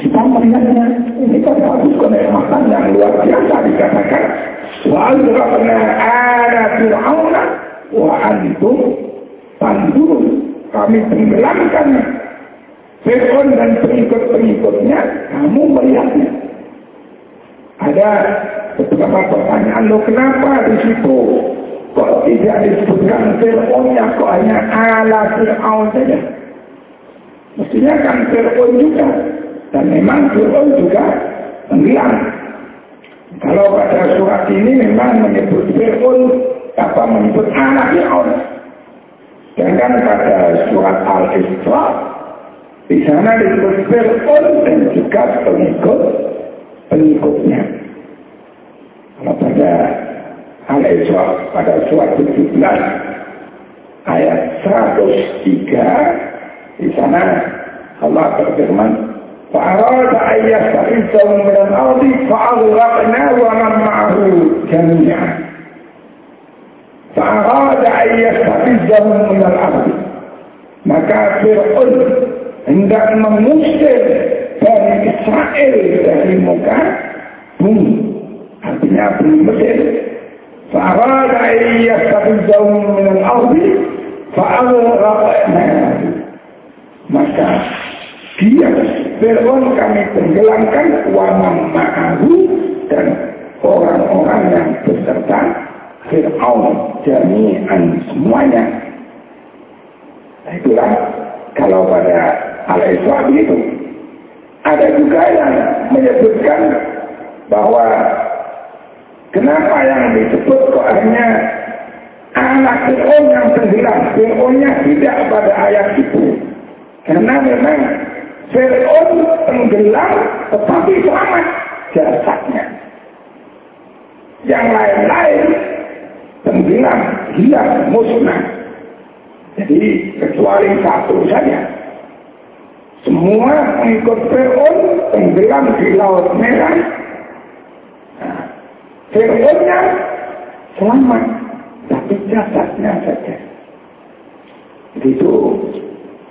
Kita melihatnya, ini kan bagus kenikmatan yang luar biasa dikatakan. Wa ala fir'auna wa antum tanzurun. Kami tenggelamkan Fir'aun dan pengikut-pengikutnya, kamu melihatnya. Ada beberapa pertanyaan, lo kenapa di situ kok tidak disebutkan Fir'aunnya, kok hanya ala Fir'aun saja? Mestinya kan Fir'aun juga. Dan memang Fir'aun juga tenggelam. Kalau pada surat ini memang menyebut Fir'aun, apa menyebut anak Fir'aun. Sedangkan pada surat Al-Isra, di sana disebut Fir'aun dan juga pengikut pengikutnya. Kalau pada Al-Isra pada surat 17 ayat 103 di sana Allah berfirman فأراد أن يستخفهم من الأرض فأغرقنا ومن معه جميعا فأراد أن يستخفهم من الأرض maka Fir'aun hendak mengusir dari Israel dari muka bumi artinya bumi Mesir فأراد أن يستخفهم من الأرض فأغرقنا maka dia Fir'aun kami tenggelamkan wamam ma'ahu dan orang-orang yang beserta Fir'aun jami'an semuanya. Nah, itulah kalau pada al-Isra itu ada juga yang menyebutkan bahwa kenapa yang disebut kok hanya anak Fir'aun yang tenggelam, Fir'aunnya tidak pada ayat itu. Karena memang Fir'aun tenggelam tetapi selamat jasadnya. Yang lain-lain tenggelam, hilang, musnah. Jadi kecuali satu saja. Semua pengikut Fir'aun tenggelam di Laut Merah. Nah, Fir'aunnya selamat, tapi jasadnya saja. Itu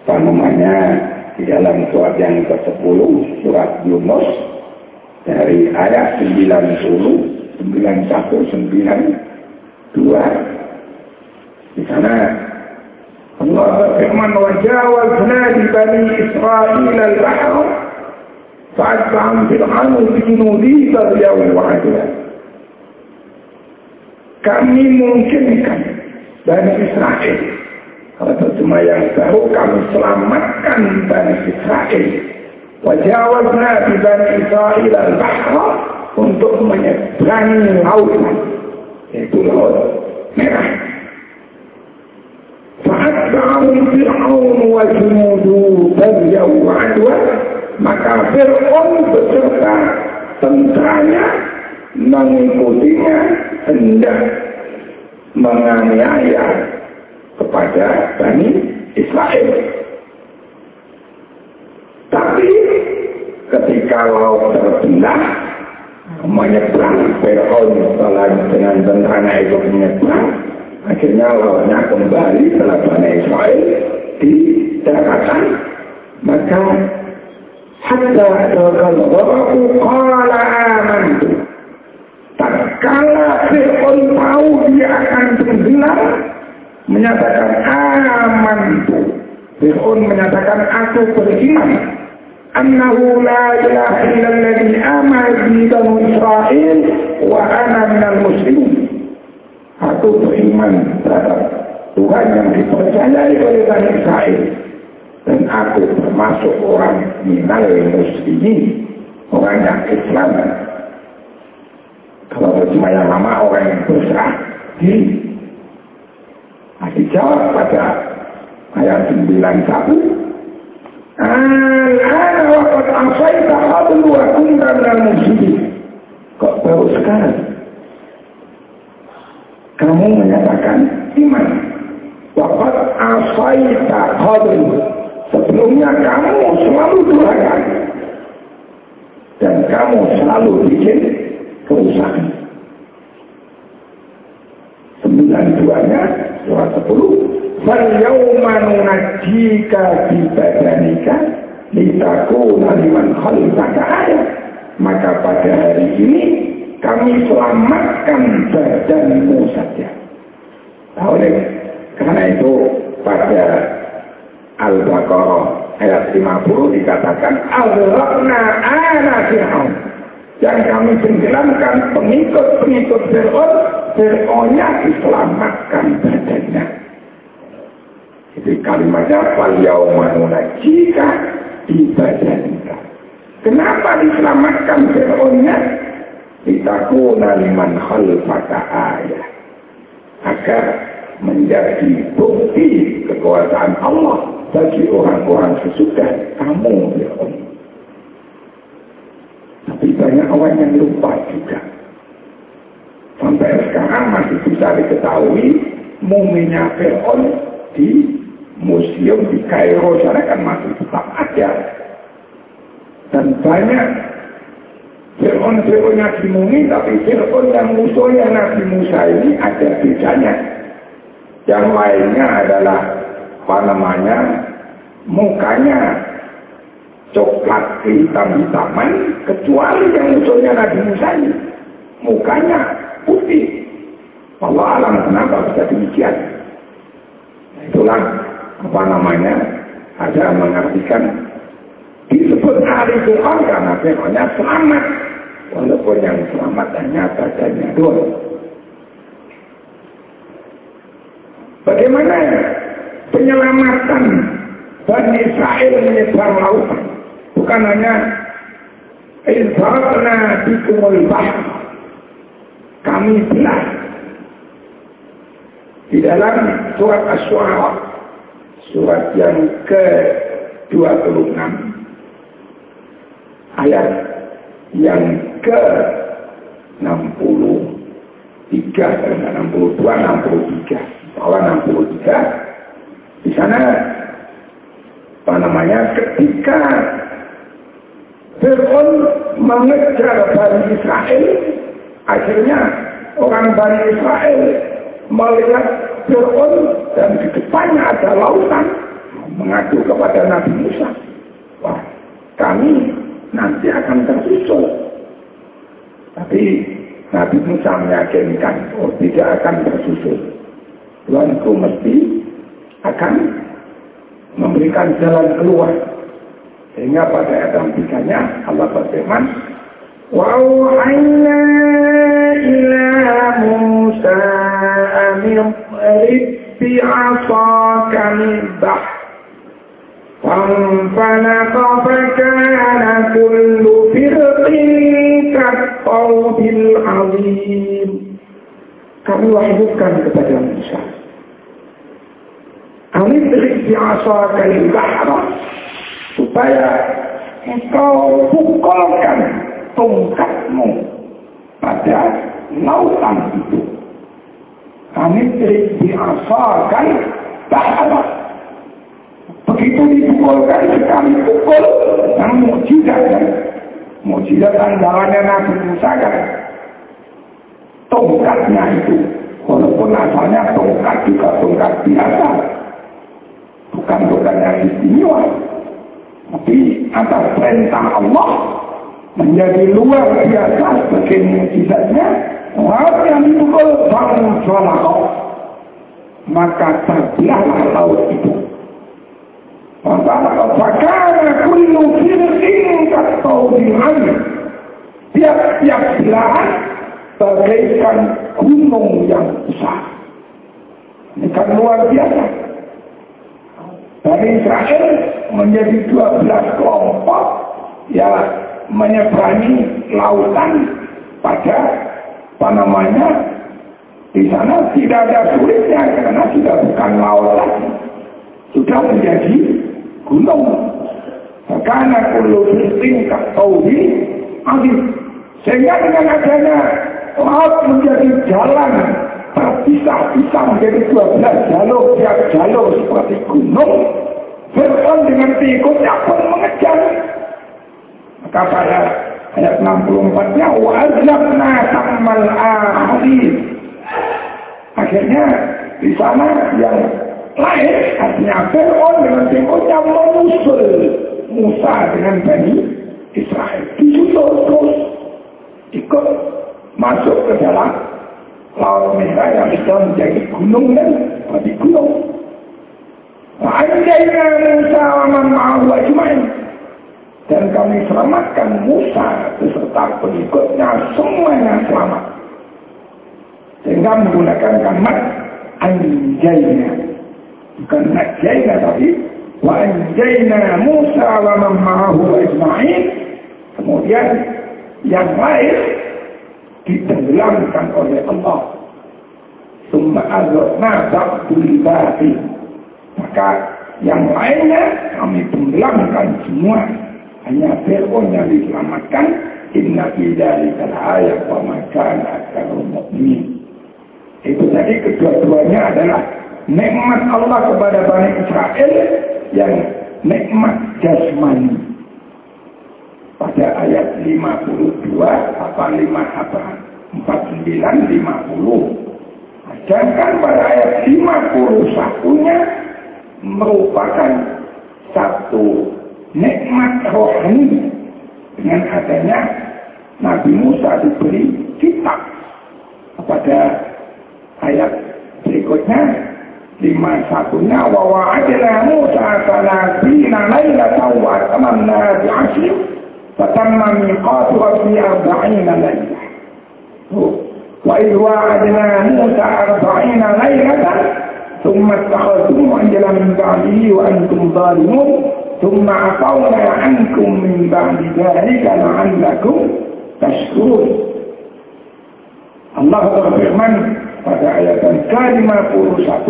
apa namanya di dalam surat yang ke-10 surat Yunus dari ayat 90 91 92 di sana Allah berfirman wajawazna di bani Israel al-bahr fa'atba'am fir'aun bijunudi baghyaw wa kami mungkinkan Bani Israel kalau cuma yang baru kami selamatkan Bani Israel. Wajawazna di Bani Israel al-Bahra untuk menyeberangi lautan. Yaitu laut merah. Fa'atba'ahum Fir'aun wa junudu bagyaw adwa. Maka Fir'aun beserta tentaranya mengikutinya hendak menganiaya kepada Bani Israel. Tapi ketika laut terbelah, menyeberang setelah dengan tentara itu menyeberang, akhirnya lautnya kembali setelah Bani Israel di daratan. Maka hatta kalau aku kala amantu. Tak Fir'aun tahu dia akan tenggelam, menyatakan aman itu. Fir'aun menyatakan aku beriman. Annahu la ilaha illalladhi amal di Banu Israel wa ana minal muslimin. Aku beriman terhadap Tuhan yang dipercayai oleh Bani Israel. Dan aku termasuk orang minal muslimin. Orang yang Islam. Kalau berjumlah yang lama orang yang berserah diri Nah, dijawab pada ayat 91. Al-ana waqad asaita qablu wa minal. Kok baru sekarang? Kamu menyatakan iman. Waqad asaita qablu. Sebelumnya kamu selalu durhaka. Dan kamu selalu bikin kerusakan. Sembilan duanya surat 10 Falyawma nunajjika bi badanika litakuna liman maka pada hari ini kami selamatkan badanmu saja. Oleh karena itu pada Al-Baqarah ayat 50 dikatakan Al-Raqna ala Fir'aun. Yang kami tenggelamkan pengikut-pengikut Fir'aun Fir'aunnya diselamatkan badannya jadi kalimatnya fal yauma jika ibadanika. Kenapa diselamatkan Fir'aunnya? Ditakuna liman khalfaka ayah. Agar menjadi bukti kekuasaan Allah bagi orang-orang sesudah kamu Fir'aun. Tapi banyak orang yang lupa juga. Sampai sekarang masih bisa diketahui muminya Fir'aun di museum di Kairo sana kan masih tetap ada. Dan banyak Fir'aun-Fir'aun Nabi Mumi, tapi Fir'aun yang musuhnya Nabi Musa ini ada bedanya. Yang lainnya adalah, apa namanya, mukanya coklat hitam-hitaman, kecuali yang musuhnya Nabi Musa ini. Mukanya putih. Allah alam kenapa bisa demikian. Itulah apa namanya ada mengartikan disebut hari Tuhan karena firmannya selamat walaupun yang selamat hanya badannya doang bagaimana penyelamatan Bani Israel menyebar lautan bukan hanya bikumul bahr kami belah di dalam surat As-Suara surat yang ke-26 ayat yang ke-63 dan 62 63 bahwa 63 di sana apa namanya ketika Fir'aun mengejar Bani Israel akhirnya orang Bani Israel melihat Fir'aun dan di depannya ada lautan mengadu kepada Nabi Musa. Wah, kami nanti akan tersusul. Tapi Nabi Musa meyakinkan, oh tidak akan tersusul. Tuhanku mesti akan memberikan jalan keluar. Sehingga pada ayat yang tiganya Allah berfirman, Wa'u'ayna إلى موسى أن اضرب بعصاك البحر فانفلق فكان كل فرق كالطود العظيم kami wahyukan kepada Musa Anidrik biasa kali bahra supaya engkau pukulkan tongkatmu pada lautan itu. Kami diasalkan bahwa begitu dipukulkan sekali pukul yang mujizat. Kan mujizat andalannya Nabi Musa kan? Tongkatnya itu. Walaupun asalnya tongkat juga tongkat biasa. Bukan bukan yang istimewa. Tapi atas perintah Allah menjadi luar biasa sebagai mujizatnya orang yang dipukul bangun sholakau maka terbelahlah laut itu Fakana kullu firqin katawdi'an Tiap-tiap belahan bagaikan gunung yang besar. Ini kan luar biasa. Dari Israel menjadi 12 kelompok ya menyeberangi lautan pada apa namanya di sana tidak ada sulitnya karena sudah bukan laut lagi. Sudah menjadi gunung. Karena kullu rizqin katauhi adil sehingga dengan adanya laut menjadi jalan terpisah-pisah menjadi 12 jalur tiap jalur seperti gunung. Fir'aun dengan pengikutnya pun mengejar maka pada ayat 64-nya wa'adzabna tammal ahadith. Akhirnya di sana yang lain artinya Fir'aun dengan pengikutnya menyusul Musa dengan Bani Israel. Disusul terus ikut masuk ke dalam Laut Merah yang sudah menjadi gunung dan mati gunung. Wa'anjayna Musa wa man ma'ahu ajmain. Dan kami selamatkan Musa beserta pengikutnya semuanya selamat. Sehingga menggunakan kalimat anjayna. Bukan najayna tapi wa anjayna Musa wa man ma'ahu ajmain. Kemudian yang lain ditenggelamkan oleh Allah. Summa azrna ba'dul batin. Maka yang lainnya kami tenggelamkan semua. Hanya Fir'aun yang diselamatkan. Inna dzalikal ayat wa ma kana mu'minin. Itu tadi kedua-duanya adalah nikmat Allah kepada Bani Israel yang nikmat jasmani. Pada ayat 52 apa 5 apa 49 50. Sedangkan pada ayat 51-nya merupakan satu nikmat rohani dengan adanya Nabi Musa diberi kitab pada ayat berikutnya lima satunya wa wa'adna Musa salasina lailatan wa atamna bi'ashrin fatamma miqatu rabbi arba'ina lailah wa idh wa'adna Musa arba'ina lailatan ثم اتخذتم عجلا من بعده وأنتم ظالمون ثم عفونا عنكم من بعد ذلك لعلكم تشكرون Allah berfirman pada ayat ke-51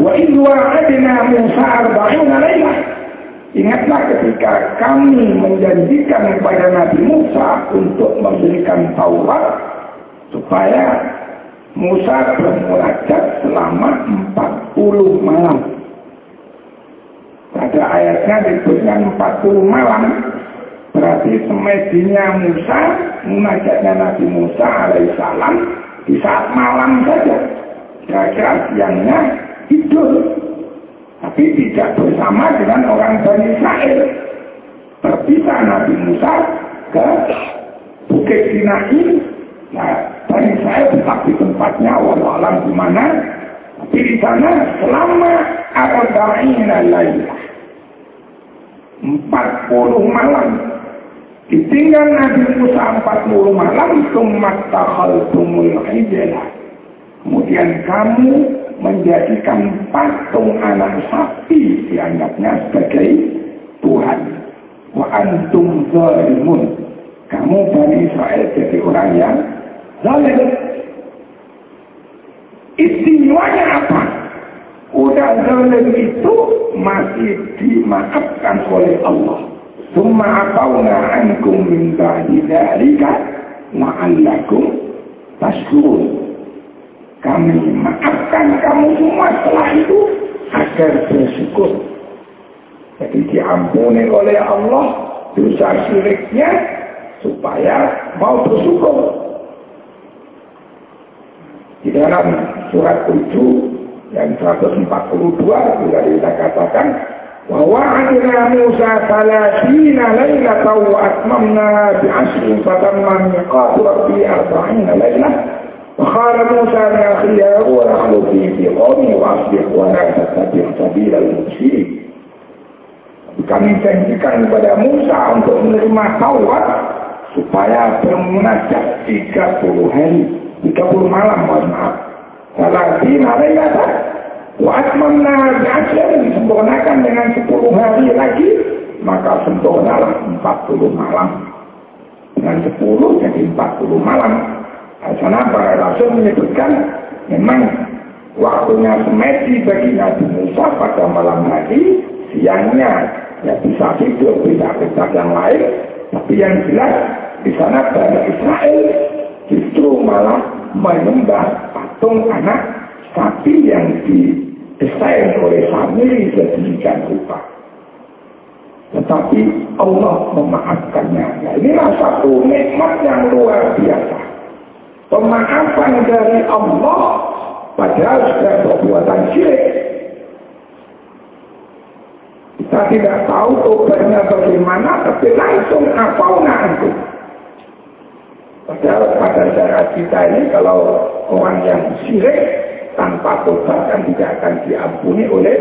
Wa idh wa'adna Musa arba'ina lailah Ingatlah ketika kami menjanjikan kepada Nabi Musa untuk memberikan Taurat supaya Musa bermunajat selama 40 malam. Pada ayatnya disebutkan 40 malam. Berarti semedinya Musa, munajatnya Nabi Musa alaihissalam di saat malam saja. Kira-kira siangnya tidur. Tapi tidak bersama dengan orang Bani Israel. Berpisah Nabi Musa ke Bukit Sinai. Nah, Bani Israel tetap di tempatnya, wallahualam di mana. Di sana selama arba'ina laylah. 40 malam Ditinggal Nabi Musa 40 malam, sumat takhaltumul ijlah. Kemudian kamu menjadikan patung anak sapi dianggapnya sebagai Tuhan. Wa antum zalimun. Kamu Bani Israel jadi orang yang zalim. Istimewanya apa? Udah zalim itu masih dimaafkan oleh Allah. Suma atawna ankum min ba'di dzalika ma'allakum tashkurun. Kami maafkan kamu semua setelah itu agar bersyukur. Jadi diampuni oleh Allah dosa syiriknya supaya mau bersyukur. Di dalam surat 7 yang 142 juga kita katakan ووعدنا موسى ثلاثين ليلة وأتممنا بعشر فتم ميقات ربي أربعين ليلة وقال موسى لأخيه هو اخلفني في قومي وأصلح ولا تتبع سبيل المفسدين kami janjikan kepada Musa untuk menerima Taurat supaya bermunajat 30 hari 30 malam mohon maaf Salah di Wa atmamna bi'ashr disempurnakan dengan 10 hari lagi, maka sempurnalah 40 malam. Dengan 10 jadi 40 malam. Nah, sana para Rasul menyebutkan memang waktunya semedi bagi Nabi Musa pada malam hari, siangnya ya bisa tidur, bisa bisa yang lain, tapi yang jelas di sana Bani Israel justru malah menyembah patung anak sapi yang di desain oleh famili sedemikian rupa. Tetapi Allah memaafkannya. Nah, inilah satu nikmat yang luar biasa. Pemaafan dari Allah padahal sudah perbuatan syirik. Kita tidak tahu obatnya bagaimana, tapi langsung apauna antum. Padahal pada cara kita ini kalau orang yang syirik tanpa tobat kan tidak akan diampuni oleh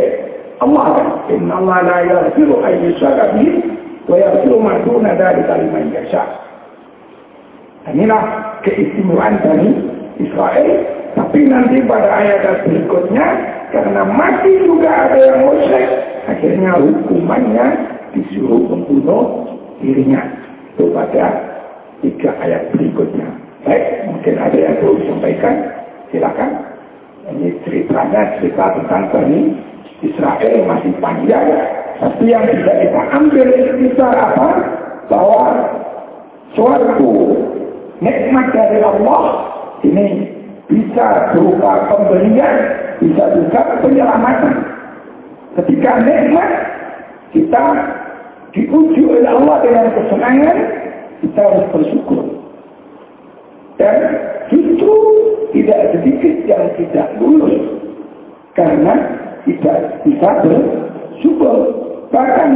Allah. Inna Allah la yaghfiru an yushraka bihi wa yaghfiru ma duna dzalika liman yasha. Inilah keistimewaan dari Israel. Tapi nanti pada ayat berikutnya karena masih juga ada yang musyrik, akhirnya hukumannya disuruh membunuh dirinya. Itu pada tiga ayat berikutnya. Baik, mungkin ada yang perlu disampaikan. Silakan. Ini ceritanya cerita tentang Bani Israel masih panjang. Tapi yang bisa kita ambil kita apa? Bahwa suatu nikmat dari Allah ini bisa berupa pemberian, bisa juga penyelamatan. Ketika nikmat kita diuji oleh Allah dengan kesenangan, kita harus bersyukur. Dan justru tidak sedikit yang tidak lulus karena tidak bisa bersyukur. Bahkan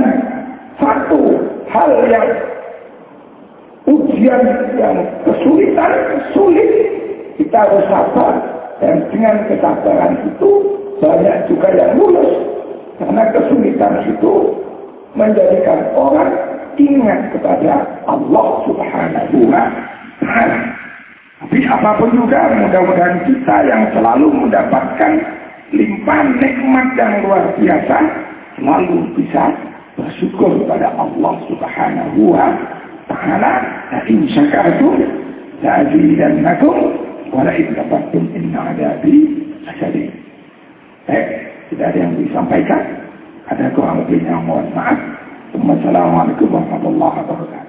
satu hal yang ujian yang kesulitan, sulit kita harus sabar dan dengan kesabaran itu banyak juga yang lulus karena kesulitan itu menjadikan orang ingat kepada Allah Subhanahu wa taala. Tapi apa pun juga mudah-mudahan kita yang selalu mendapatkan limpahan nikmat yang luar biasa selalu bisa bersyukur kepada Allah Subhanahu wa taala. La in syakartum la azidannakum Wala kafartum inna adabi asyadid. Baik, tidak ada yang disampaikan. Ada kurang lebihnya mohon maaf. Wassalamualaikum warahmatullahi wabarakatuh.